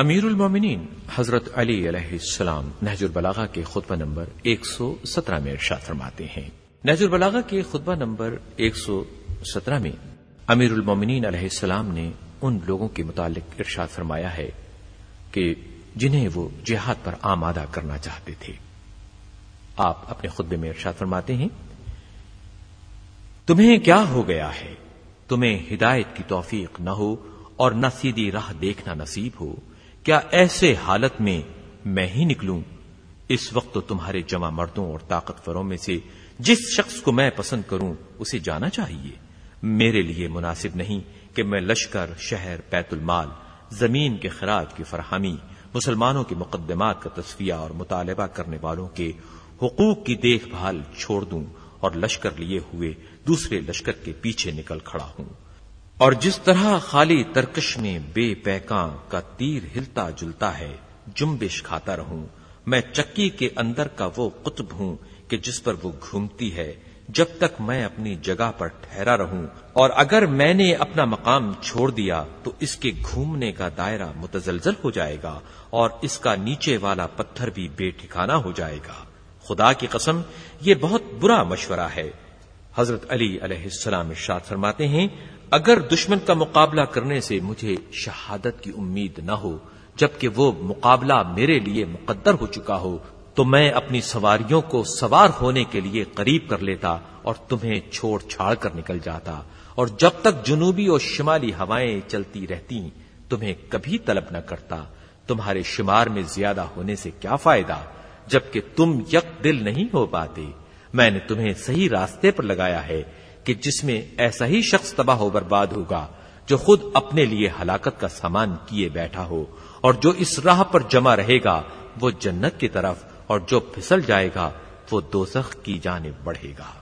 امیر المومنین حضرت علی علیہ السلام نہج البلاغا کے خطبہ نمبر ایک سو سترہ میں ارشاد فرماتے ہیں۔ نہج البلاغا کے خطبہ نمبر ایک سو سترہ میں امیر المومنین علیہ السلام نے ان لوگوں کے متعلق ارشاد فرمایا ہے کہ جنہیں وہ جہاد پر آمادہ کرنا چاہتے تھے۔ آپ اپنے خطبے میں ارشاد فرماتے ہیں، تمہیں کیا ہو گیا ہے؟ تمہیں ہدایت کی توفیق نہ ہو اور نہ سیدھی راہ دیکھنا نصیب ہو۔ کیا ایسے حالت میں میں ہی نکلوں؟ اس وقت تو تمہارے جمع مردوں اور طاقتوروں میں سے جس شخص کو میں پسند کروں، اسے جانا چاہیے۔ میرے لیے مناسب نہیں کہ میں لشکر، شہر، بیت المال، زمین کے خراج کی فراہمی، مسلمانوں کے مقدمات کا تصفیہ اور مطالبہ کرنے والوں کے حقوق کی دیکھ بھال چھوڑ دوں اور لشکر لیے ہوئے دوسرے لشکر کے پیچھے نکل کھڑا ہوں۔ اور جس طرح خالی ترکش میں بے پیکاں کا تیر ہلتا جلتا ہے جمبش کھاتا رہوں۔ میں چکی کے اندر کا وہ قطب ہوں کہ جس پر وہ گھومتی ہے۔ جب تک میں اپنی جگہ پر ٹھہرا رہوں۔ اور اگر میں نے اپنا مقام چھوڑ دیا، تو اس کے گھومنے کا دائرہ متزلزل ہو جائے گا اور اس کا نیچے والا پتھر بھی بے ٹھکانا ہو جائے گا۔ خدا کی قسم، یہ بہت برا مشورہ ہے۔ حضرت علی علیہ السلام ارشاد فرماتے ہیں اگر دشمن کا مقابلہ کرنے سے مجھے شہادت کی امید نہ ہو، جبکہ وہ مقابلہ میرے لیے مقدر ہو چکا ہو، تو میں اپنی سواریوں کو سوار ہونے کے لیے قریب کر لیتا اور تمہیں چھوڑ چھاڑ کر نکل جاتا۔ اور جب تک جنوبی اور شمالی ہوائیں چلتی رہتی تمہیں کبھی طلب نہ کرتا۔ تمہارے شمار میں زیادہ ہونے سے کیا فائدہ؟ جبکہ تم یک دل نہیں ہو پاتے۔ میں نے تمہیں صحیح راستے پر لگایا ہے۔ کہ جس میں ایسا ہی شخص تباہ و برباد ہوگا جو خود اپنے لیے ہلاکت کا سامان کیے بیٹھا ہو اور جو اس راہ پر جمع رہے گا، وہ جنت کی طرف اور جو پھسل جائے گا، وہ دوزخ کی جانب بڑھے گا۔